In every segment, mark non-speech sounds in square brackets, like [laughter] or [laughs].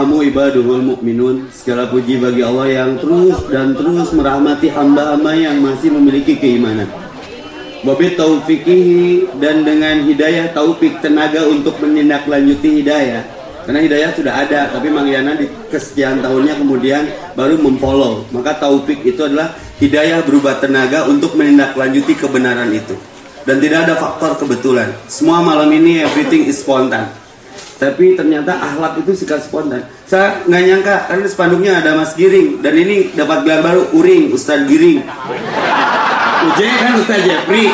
Yatarahamu ibaduhul mu'minun Segala puji bagi Allah yang terus dan terus merahmati hamba-hamba yang masih memiliki keimanan. Wabi taufikihi dan dengan hidayah taufik tenaga untuk menindaklanjuti hidayah. Karena hidayah sudah ada tapi Mangyana di kesekian tahunnya kemudian baru memfollow. Maka taufik itu adalah hidayah berubah tenaga untuk menindaklanjuti kebenaran itu. Dan tidak ada faktor kebetulan. Semua malam ini everything is spontan tapi ternyata akhlak itu sikap spontan. Saya nggak nyangka karena spanduknya ada Mas Giring dan ini dapat gelar baru Uring Ustadz Giring. Uje kan Ustadz Jepri,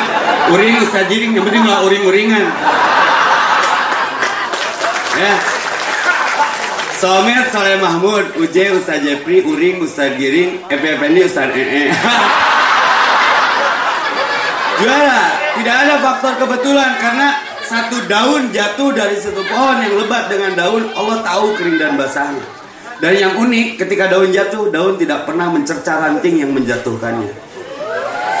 Uring Ustadz Giring yang penting nggak uring-uringan. Ya. Somet Soleh Mahmud, Uje Ustadz Jepri, Uring Ustadz Giring, FFND Ustadz EE. [laughs] Juara, tidak ada faktor kebetulan karena satu daun jatuh dari satu pohon yang lebat dengan daun Allah tahu kering dan basahnya. Dan yang unik ketika daun jatuh daun tidak pernah mencerca ranting yang menjatuhkannya.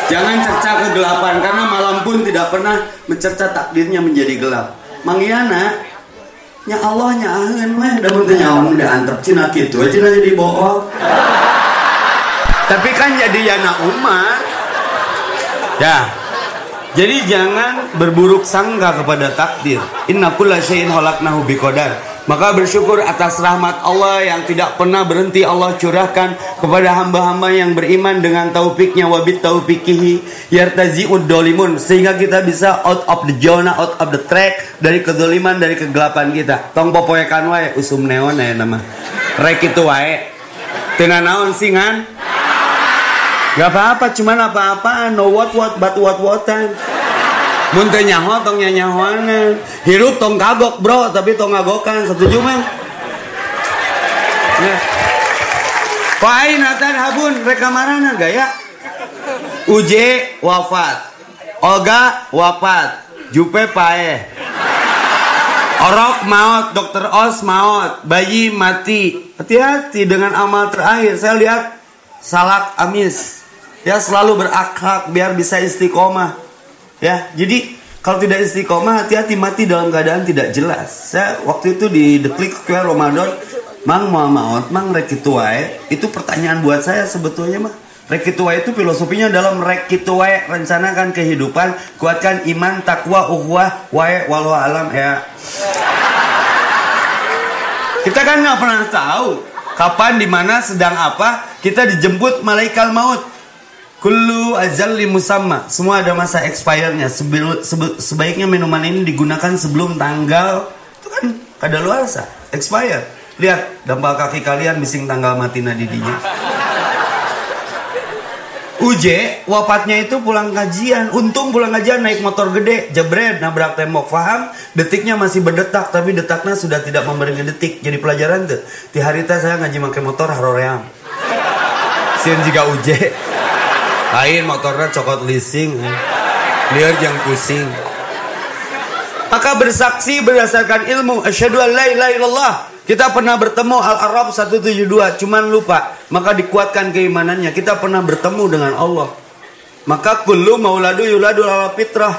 Jangan cerca kegelapan karena malam pun tidak pernah mencerca takdirnya menjadi gelap. Mangiana nya Allah nya aheun mah. Da mun nyawa udah antep cina kitu cina jadi bohong. Tapi kan jadi yana Umar. Ya jadi jangan berburuk sangka kepada takdir. Inna kulla syai'in khalaqnahu biqadar. Maka bersyukur atas rahmat Allah yang tidak pernah berhenti Allah curahkan kepada hamba-hamba yang beriman dengan taufiknya wabit taufikihi yartazi'ud dolimun sehingga kita bisa out of the zona, out of the track dari kedoliman, dari kegelapan kita. Tong popoekan wae usum neon ya nama. Rek itu wae. Tina naon singan? Gak apa-apa, cuman apa-apaan. No what what, but what whatan. Muntah nyaho, tong nyanyahoanan. Hirup tong kagok bro, tapi tong ngagokan. Setuju men? Ya. Pain natan habun, rekamarana gaya. Uje wafat. Oga wafat. Jupe pae. Orok maut, dokter Os maut, bayi mati. Hati-hati dengan amal terakhir. Saya lihat salak amis ya selalu berakhlak biar bisa istiqomah ya jadi kalau tidak istiqomah hati-hati mati dalam keadaan tidak jelas saya waktu itu di The Click Square Ramadan mang mau maut mang rekituai itu pertanyaan buat saya sebetulnya mah Rekituai itu filosofinya dalam rekituai rencanakan kehidupan, kuatkan iman, takwa, uhwah, wae, walau alam ya. Kita kan nggak pernah tahu kapan, di mana, sedang apa kita dijemput malaikat maut. Kullu azalli musamma. Semua ada masa expire-nya. sebaiknya minuman ini digunakan sebelum tanggal itu kan kada luasa, expire. Lihat dampak kaki kalian bising tanggal mati nadidinya. Uje wafatnya itu pulang kajian. Untung pulang kajian naik motor gede, jebret, nabrak tembok. Faham? Detiknya masih berdetak, tapi detaknya sudah tidak memberi detik. Jadi pelajaran tuh. Di hari itu saya ngaji pakai motor haroream. Sien juga uje lain motornya cokot leasing eh. liar yang pusing. Maka bersaksi berdasarkan ilmu asyhadu an la ilaha illallah. Kita pernah bertemu Al-Arab 172 cuman lupa. Maka dikuatkan keimanannya. Kita pernah bertemu dengan Allah. Maka kullu mauladu yuladu ala fitrah.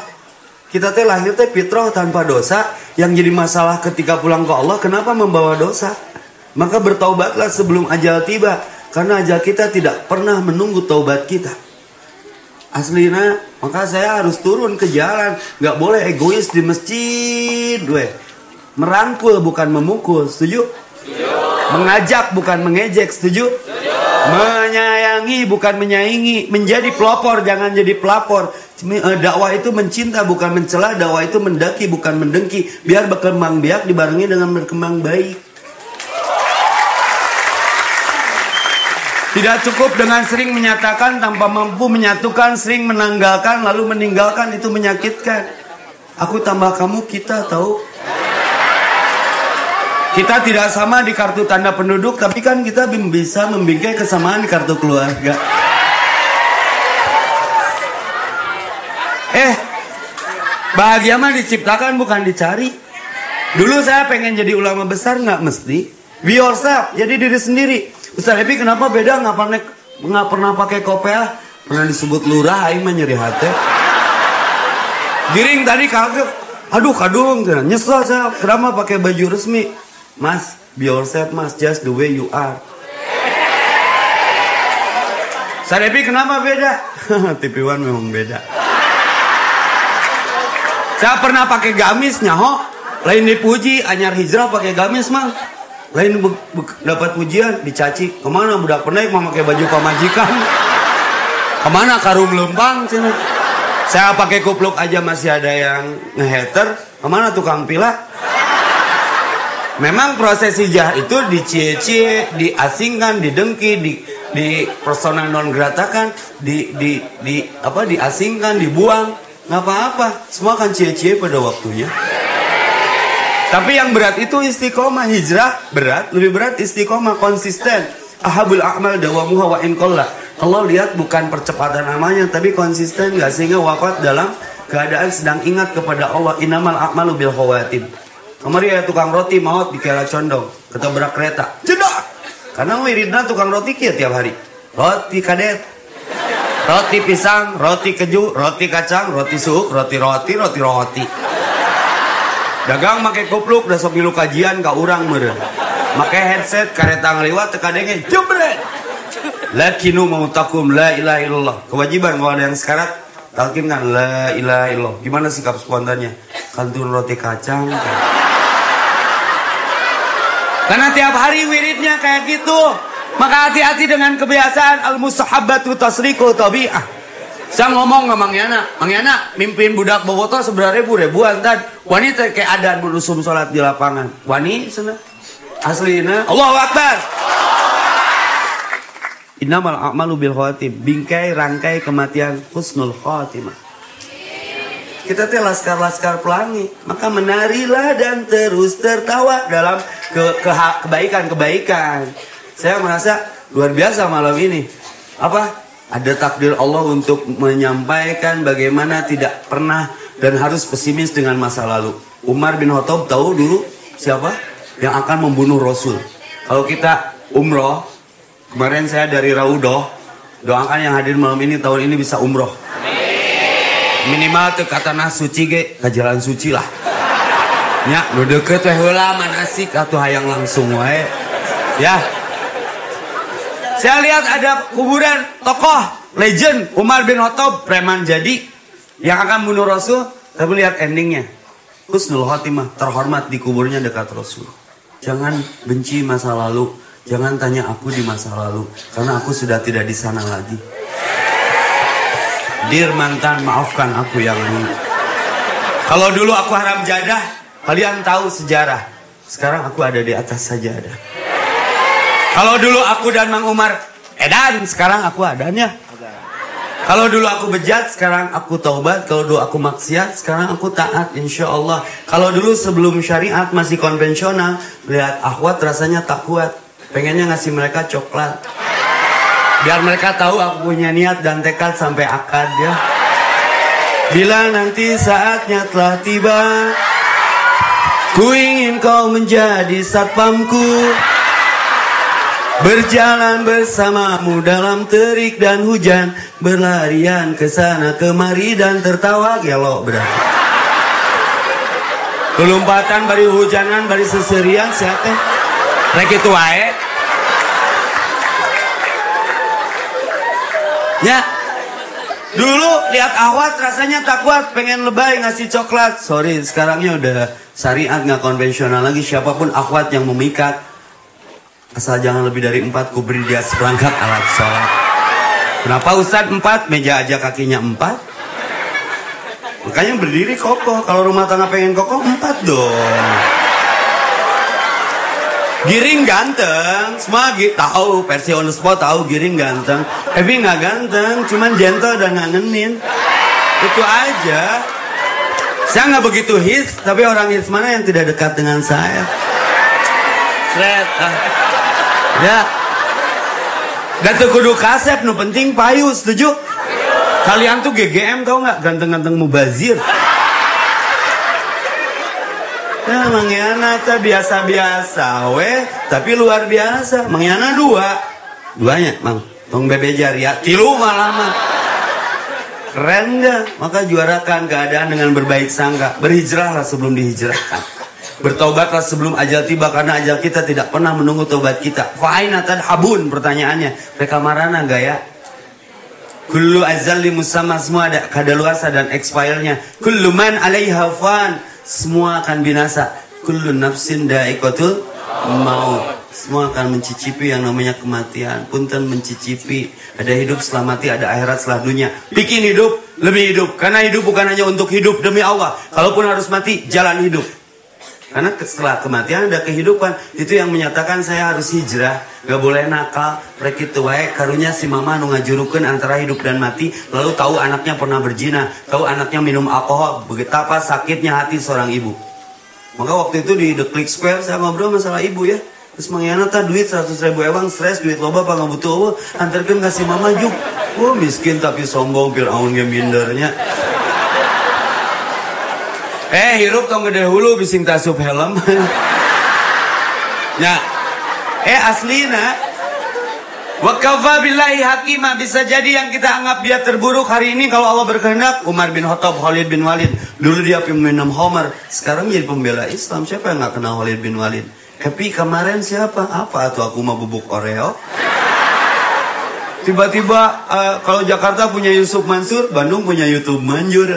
Kita teh lahir teh fitrah tanpa dosa. Yang jadi masalah ketika pulang ke Allah kenapa membawa dosa? Maka bertaubatlah sebelum ajal tiba. Karena ajal kita tidak pernah menunggu taubat kita Aslina, maka saya harus turun ke jalan. Nggak boleh egois di masjid, gue. Merangkul bukan memukul, setuju? Setuju. Mengajak bukan mengejek, setuju? Setuju. Menyayangi bukan menyaingi, menjadi pelopor jangan jadi pelapor. Eh, dakwah itu mencinta bukan mencela, dakwah itu mendaki bukan mendengki. Biar berkembang biak dibarengi dengan berkembang baik. Tidak cukup dengan sering menyatakan tanpa mampu menyatukan, sering menanggalkan lalu meninggalkan itu menyakitkan. Aku tambah kamu kita tahu. Kita tidak sama di kartu tanda penduduk, tapi kan kita bisa membingkai kesamaan di kartu keluarga. Eh, bahagia mah diciptakan bukan dicari. Dulu saya pengen jadi ulama besar nggak mesti. Be yourself, jadi diri sendiri. Ustaz Happy kenapa beda nggak pernah nggak pernah pakai kopea? Pernah disebut lurah, aing mah nyeri hati. Giring tadi kaget. Aduh kadung, nyesel saya. Kenapa pakai baju resmi? Mas, be yourself mas, just the way you are. Sarepi kenapa beda? [laughs] TV One memang beda. Saya pernah pakai gamis nyaho, lain dipuji, anyar hijrah pakai gamis mang. Lain dapat pujian, dicaci. Ke mana budak penaik mau pakai baju pamajikan? Ke mana karung lempang cina? Saya pakai kupluk aja masih ada yang ngehater. Ke mana tukang pila? Memang proses hijah itu dicie-cie, diasingkan, didengki, di di persona non gratakan, di di di apa diasingkan, dibuang, nggak apa-apa. Semua kan cie-cie pada waktunya. Tapi yang berat itu istiqomah hijrah berat, lebih berat istiqomah konsisten. Ahabul amal dawamuha wa in Allah lihat bukan percepatan namanya tapi konsisten gak sehingga wafat dalam keadaan sedang ingat kepada Allah inamal a'malu bil khawatim. Kemarin ya tukang roti maut di kira condong ketabrak kereta. Jedak. Karena wiridna tukang roti kia tiap hari. Roti kadet. Roti pisang, roti keju, roti kacang, roti suuk, roti roti, roti roti. Dagang make kupluk udah sok milu kajian ka urang meureun. Make headset kareta ngaliwat teu kadenge jebret. Lakinu takum la ilaha illallah. Kewajiban kalau ada yang sekarat talkin kan la ilaha illallah. Gimana sikap spontannya? Kantun roti kacang. Karena tiap hari wiridnya kayak gitu. Maka hati-hati dengan kebiasaan al-musahabatu tasriku tabi'ah. Saya ngomong sama Mang Yana, Mang Yana mimpin budak boboto sebenarnya ribu ribuan dan wanita kayak ada berusum sholat di lapangan. Wani sana aslina Allahu Akbar. Innamal a'malu bil khawatim. Bingkai rangkai kematian husnul khatimah. Kita teh laskar-laskar pelangi, maka menarilah dan terus tertawa dalam ke, ke kebaikan-kebaikan. Saya merasa luar biasa malam ini. Apa? Ada takdir Allah untuk menyampaikan bagaimana tidak pernah dan harus pesimis dengan masa lalu. Umar bin Khattab tahu dulu siapa yang akan membunuh Rasul. Kalau kita umroh, kemarin saya dari Raudoh, doakan yang hadir malam ini tahun ini bisa umroh. Minimal ke kata suci ge ke jalan suci lah. Ya, nu deket weh heula manasik atuh hayang langsung wae. Ya, saya lihat ada kuburan tokoh legend Umar bin Khattab preman jadi yang akan bunuh Rasul. Tapi lihat endingnya. Husnul Khotimah terhormat di kuburnya dekat Rasul. Jangan benci masa lalu. Jangan tanya aku di masa lalu. Karena aku sudah tidak di sana lagi. Dir mantan maafkan aku yang dulu. Kalau dulu aku haram jadah. Kalian tahu sejarah. Sekarang aku ada di atas sajadah. Kalau dulu aku dan Mang Umar edan, sekarang aku adanya. Kalau dulu aku bejat, sekarang aku taubat. Kalau dulu aku maksiat, sekarang aku taat, insya Allah. Kalau dulu sebelum syariat masih konvensional, lihat akhwat rasanya tak kuat. Pengennya ngasih mereka coklat. Biar mereka tahu aku punya niat dan tekad sampai akad ya. Bila nanti saatnya telah tiba, ku ingin kau menjadi satpamku. Berjalan bersamamu dalam terik dan hujan. Berlarian ke sana kemari dan tertawa gelok berarti Kelompatan bari hujanan bari seserian siapa? Rek itu wae Ya. Dulu lihat awat rasanya tak kuat. Pengen lebay ngasih coklat. Sorry sekarangnya udah syariat nggak konvensional lagi. Siapa pun akhwat yang memikat Asal jangan lebih dari empat, ku beri dia seperangkat alat sholat. Kenapa Ustadz empat, meja aja kakinya empat? Makanya berdiri kokoh. Kalau rumah tangga pengen kokoh, empat dong. Giring ganteng, semua tahu versi on the spot tahu Giring ganteng. Tapi nggak ganteng, cuman gentle dan ngangenin. Itu aja. Saya nggak begitu hits, tapi orang hits mana yang tidak dekat dengan saya? Sret. Ya. Gak kudu kasep, nu penting payu, setuju? Kalian tuh GGM tau nggak? Ganteng-ganteng mubazir. Ya, Mang Yana biasa-biasa, weh, tapi luar biasa. Mang Yana dua, duanya, Mang. Tong bebe ya, tilu malah mah. Keren nggak? Maka juarakan keadaan dengan berbaik sangka. Berhijrahlah sebelum dihijrahkan. Bertobatlah sebelum ajal tiba karena ajal kita tidak pernah menunggu tobat kita. Fa'aina habun pertanyaannya. Mereka marana gak ya? Kullu azali musamma semua ada kadaluarsa dan expire-nya. Kullu man alaiha fan. Semua akan binasa. Kullu nafsin da'iqatul maut. Semua akan mencicipi yang namanya kematian. Punten mencicipi. Ada hidup setelah mati, ada akhirat setelah dunia. Bikin hidup, lebih hidup. Karena hidup bukan hanya untuk hidup demi Allah. Kalaupun harus mati, jalan hidup. Karena setelah kematian ada kehidupan. Itu yang menyatakan saya harus hijrah. Gak boleh nakal. Rek itu wae karunya si mama nu ngajurukeun antara hidup dan mati. Lalu tahu anaknya pernah berzina. Tahu anaknya minum alkohol. Betapa sakitnya hati seorang ibu. Maka waktu itu di The Click Square saya ngobrol masalah ibu ya. Terus mengiana tak duit 100 ribu ewang stres duit loba apa nggak butuh oh, antarkan mama juk. Oh miskin tapi sombong pir aun ge mindernya. Eh hirup tong gede hulu bising tasup helm. [laughs] ya. Eh aslina Wakafa billahi hakimah bisa jadi yang kita anggap dia terburuk hari ini kalau Allah berkehendak Umar bin Khattab, Khalid bin Walid dulu dia peminum Homer sekarang jadi pembela Islam siapa yang nggak kenal Khalid bin Walid Happy kemarin siapa? Apa tuh aku mau bubuk Oreo? Tiba-tiba uh, kalau Jakarta punya Yusuf Mansur, Bandung punya YouTube Manjur.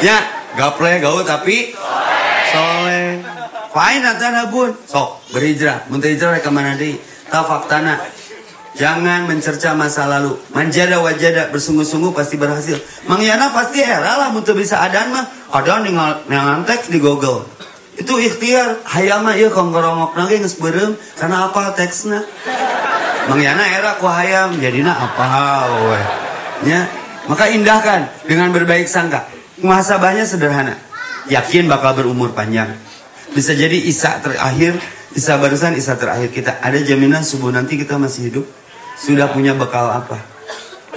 Ya, gaple gaul tapi soleh. Fine atana bun. Sok berhijrah. Muntah hijrah ke mana deh? Ta faktana. Jangan mencerca masa lalu. Manjada wajada bersungguh-sungguh pasti berhasil. Mangyana pasti era lah muntah bisa adan mah. Ada ningal teks di Google itu ikhtiar hayam mah ieu kongkorongok nage geus karena apa teksna mangyana era ku hayam jadina apa we nya maka indahkan dengan berbaik sangka muhasabahnya sederhana. Yakin bakal berumur panjang. Bisa jadi isa terakhir isa barusan isa terakhir. Kita ada jaminan subuh nanti kita masih hidup. Sudah punya bekal apa?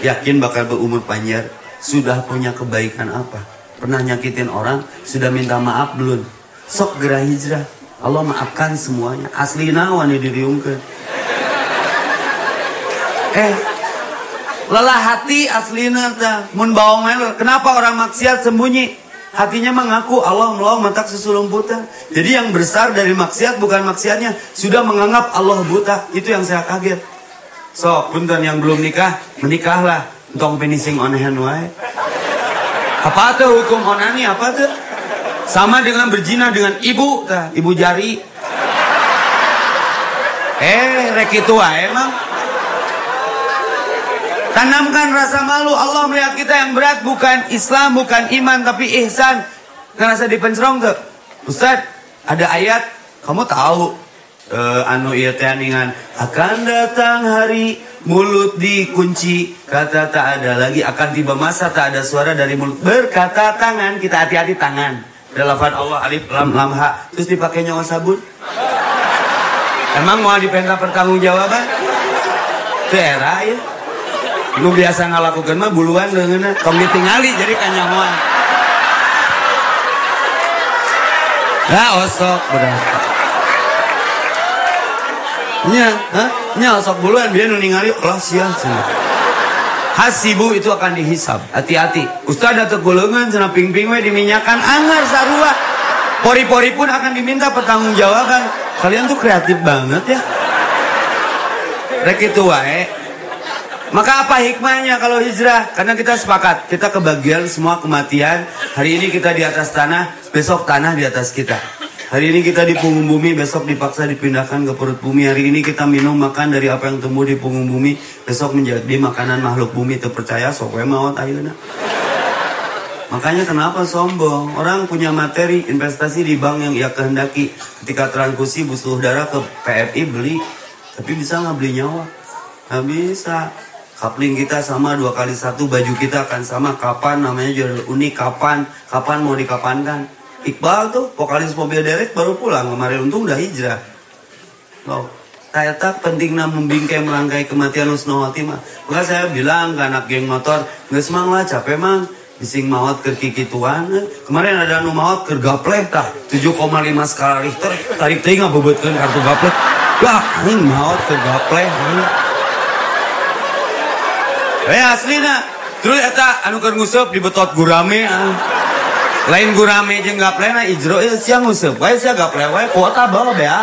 Yakin bakal berumur panjang. Sudah punya kebaikan apa? Pernah nyakitin orang sudah minta maaf belum? Sok gerah hijrah. Allah maafkan semuanya. Asli nawan diriungkan. Eh lelah hati asli ta mun bawang melo kenapa orang maksiat sembunyi? Hatinya mengaku Allah melau mata sesulung buta. Jadi yang besar dari maksiat bukan maksiatnya sudah menganggap Allah buta. Itu yang saya kaget. So punten yang belum nikah menikahlah. Untuk finishing on hand wae. Apa tuh hukum onani apa tuh sama dengan berzina dengan ibu, tah, ibu jari. Eh, rek itu emang. Tanamkan rasa malu. Allah melihat kita yang berat bukan Islam, bukan iman, tapi ihsan. Ngerasa dipencerong tuh. Ustaz, ada ayat, kamu tahu uh, anu iya dengan akan datang hari mulut dikunci kata tak ada lagi akan tiba masa tak ada suara dari mulut berkata tangan kita hati-hati tangan ada Allah alif lam lam ha terus dipakai nyawa sabun emang mau dipenta pertanggung jawaban itu ya lu biasa ngalakukan mah buluan dengan tong ditingali jadi kanyahoan ya osok berapa nya ha? Nya osok buluan. Biar nu ningali Allah siang hasibu itu akan dihisab. Hati-hati. Ustaz atau golongan sana ping-ping we diminyakan. Angar sarua. Pori-pori pun akan diminta pertanggungjawaban kalian tuh kreatif banget ya. Rek itu wae maka apa hikmahnya kalau hijrah karena kita sepakat kita kebagian semua kematian hari ini kita di atas tanah besok tanah di atas kita Hari ini kita di punggung bumi, besok dipaksa dipindahkan ke perut bumi. Hari ini kita minum makan dari apa yang tumbuh di punggung bumi, besok menjadi makanan makhluk bumi. Terpercaya, sok maut ayeuna. Makanya kenapa sombong? Orang punya materi investasi di bank yang ia kehendaki. Ketika transfusi butuh darah ke PFI beli, tapi bisa nggak beli nyawa? Nggak bisa. Kapling kita sama dua kali satu, baju kita akan sama. Kapan namanya juga unik? Kapan? Kapan mau dikapankan? Iqbal tuh vokalis mobil derek baru pulang kemarin untung udah hijrah loh ternyata pentingnya membingkai merangkai kematian Husnul Khotimah maka saya bilang ke anak geng motor nggak semang lah capek mang bising maut ke kiki tuan kemarin ada anu maut ke gapleh tah 7,5 skala Richter tarik tinggal bebetkan kartu gapleh lah ini maut ke gapleh eh asli nak terus eta anu keur nguseup di betot gurame ah. lain gurame jeung gaplena ijro ieu sia nguseup wae sia gaple wae kuota bawa bea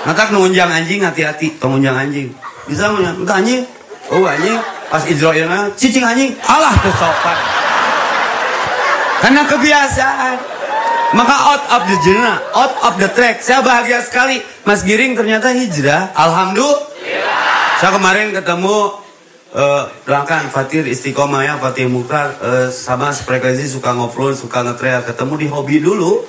Nantak nunjang anjing hati-hati, tong nunjang anjing. Bisa nunjang, entah anjing. Oh anjing, pas ijro ieu cicing anjing, alah teu sopan. Karena kebiasaan. Maka out of the journey, out of the track. Saya bahagia sekali. Mas Giring ternyata hijrah. Alhamdulillah. Saya kemarin ketemu uh, belakang Fatir Istiqomah ya, Fatir Mukhtar uh, sama frekuensi suka ngobrol, suka ngetrek. Ketemu di hobi dulu.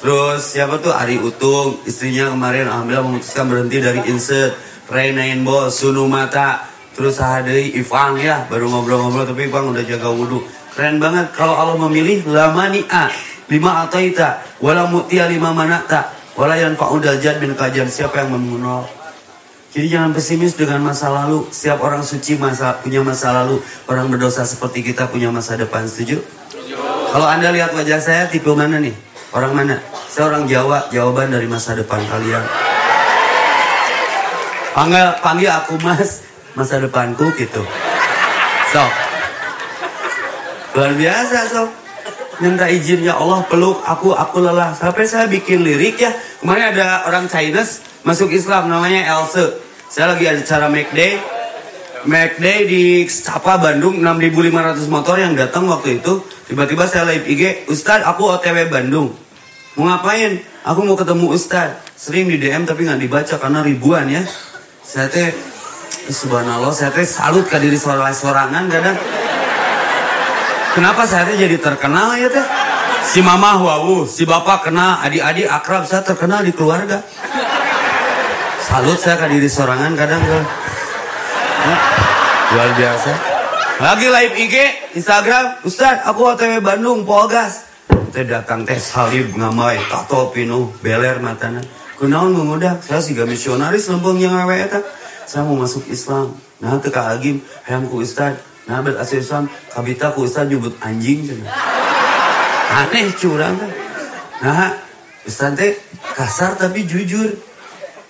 Terus siapa tuh Ari Utung, istrinya kemarin alhamdulillah memutuskan berhenti dari insert. Reinain Bos, Sunu Mata, terus Hadei Ivang ya, baru ngobrol-ngobrol tapi Ivang udah jaga wudhu. Keren banget kalau Allah memilih lama a lima ataita wala mutia lima manata wala yang udal jad bin kajian siapa yang mengenal jadi jangan pesimis dengan masa lalu. Setiap orang suci masa punya masa lalu. Orang berdosa seperti kita punya masa depan. Setuju? Kalau anda lihat wajah saya tipe mana nih? Orang mana? Saya orang Jawa. Jawaban dari masa depan kalian. Panggil panggil aku mas. Masa depanku gitu. So. Luar biasa so minta izin ya Allah peluk aku aku lelah. Sampai saya bikin lirik ya. Kemarin ada orang Chinese masuk Islam namanya Else. Saya lagi ada acara Make Day. Make Day di Sapa Bandung 6500 motor yang datang waktu itu. Tiba-tiba saya live IG Ustadz aku OTW Bandung. Mau ngapain? Aku mau ketemu Ustadz. Sering di DM tapi nggak dibaca karena ribuan ya. Saya teh subhanallah saya teh salut ke diri sorangan kadang Kenapa saya jadi terkenal ya teh? Si mama wow, si bapak kenal, adik-adik akrab saya terkenal di keluarga. Salut saya ke diri sorangan kadang kan. luar biasa. Lagi live IG, Instagram, Ustaz, aku OTW Bandung, Polgas. Teh datang teh salib ngamai, tato pinu, beler matana. Kunaon mengudak, saya sih misionaris lembong yang awe eta. Saya mau masuk Islam. Nah, teka agim, hayang ku Ustaz, Nah, bet Islam kabita ku Ustaz nyebut anjing. Aneh curang kan. Nah, Ustaz teh kasar tapi jujur.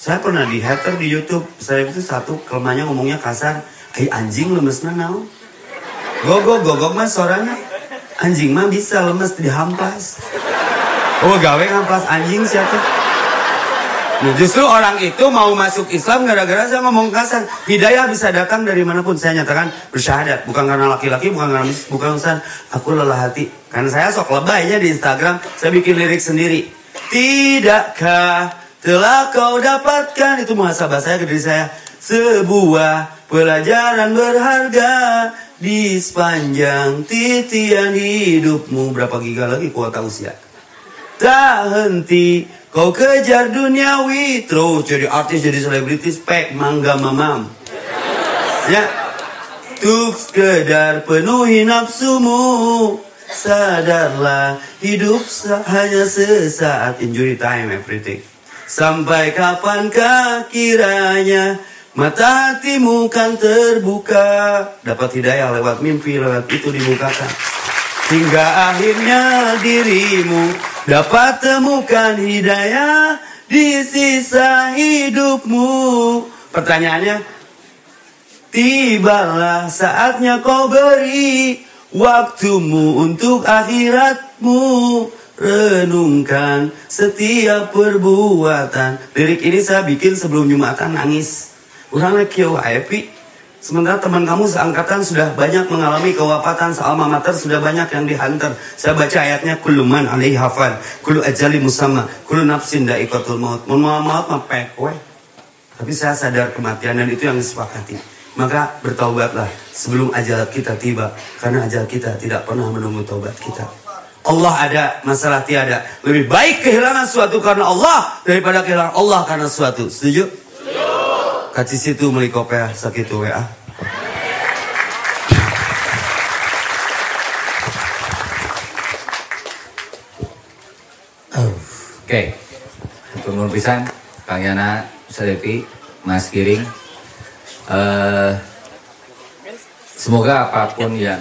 Saya pernah di hater di YouTube. Saya itu satu kelemahannya ngomongnya kasar. Ay anjing lemesna naon? Gogok gogok mas suaranya. Anjing mah bisa lemes dihampas. Oh gawe ngampas anjing siapa? Nah, justru orang itu mau masuk Islam gara-gara saya ngomong kasar. Hidayah bisa datang dari mana pun. Saya nyatakan bersyahadat. Bukan karena laki-laki, bukan karena bukan urusan. Aku lelah hati. Karena saya sok lebaynya di Instagram. Saya bikin lirik sendiri. Tidakkah telah kau dapatkan. Itu muhasabah saya ke diri saya. Sebuah pelajaran berharga. Di sepanjang titian hidupmu. Berapa giga lagi kuota usia? Tak henti Kau kejar duniawi terus jadi artis jadi selebritis pek mangga mamam. Ya. Tuk sekedar penuhi nafsumu. Sadarlah hidup hanya sesaat injury time everything. Sampai kapankah kiranya mata hatimu kan terbuka. Dapat hidayah lewat mimpi lewat itu dibukakan. Hingga akhirnya dirimu dapat temukan hidayah di sisa hidupmu. Pertanyaannya, tibalah saatnya kau beri waktumu untuk akhiratmu. Renungkan setiap perbuatan. Lirik ini saya bikin sebelum Jumatan nangis. Orang lagi happy. Sementara teman kamu seangkatan sudah banyak mengalami kewafatan sealma mater sudah banyak yang dihantar. Saya baca ayatnya kuluman alaihi hafal, kulu ajali musamma, kulu nafsin da'iqatul maut. Mun mau maut mah. Tapi saya sadar kematian dan itu yang disepakati. Maka bertaubatlah sebelum ajal kita tiba karena ajal kita tidak pernah menunggu taubat kita. Allah ada, masalah tiada. Lebih baik kehilangan suatu karena Allah daripada kehilangan Allah karena suatu. Setuju? Kaci situ melikopea sakitu WA. Oke, okay. tunggu pisan, Kang Yana, Sadevi, Mas Giring. Uh, semoga apa pun yang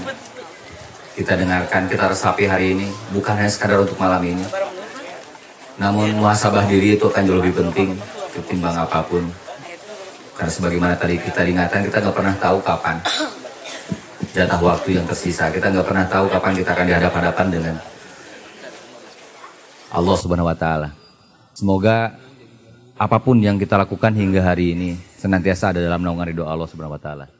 kita dengarkan, kita resapi hari ini, bukan hanya sekadar untuk malam ini. Namun muhasabah diri itu akan jauh lebih penting ketimbang apa pun. Karena sebagaimana tadi kita diingatkan, kita nggak pernah tahu kapan. jatah waktu yang tersisa. Kita nggak pernah tahu kapan kita akan dihadap-hadapan dengan Allah Subhanahu wa taala. Semoga apa pun yang kita lakukan hingga hari ini senantiasa ada dalam naungan ridho Allah Subhanahu wa taala.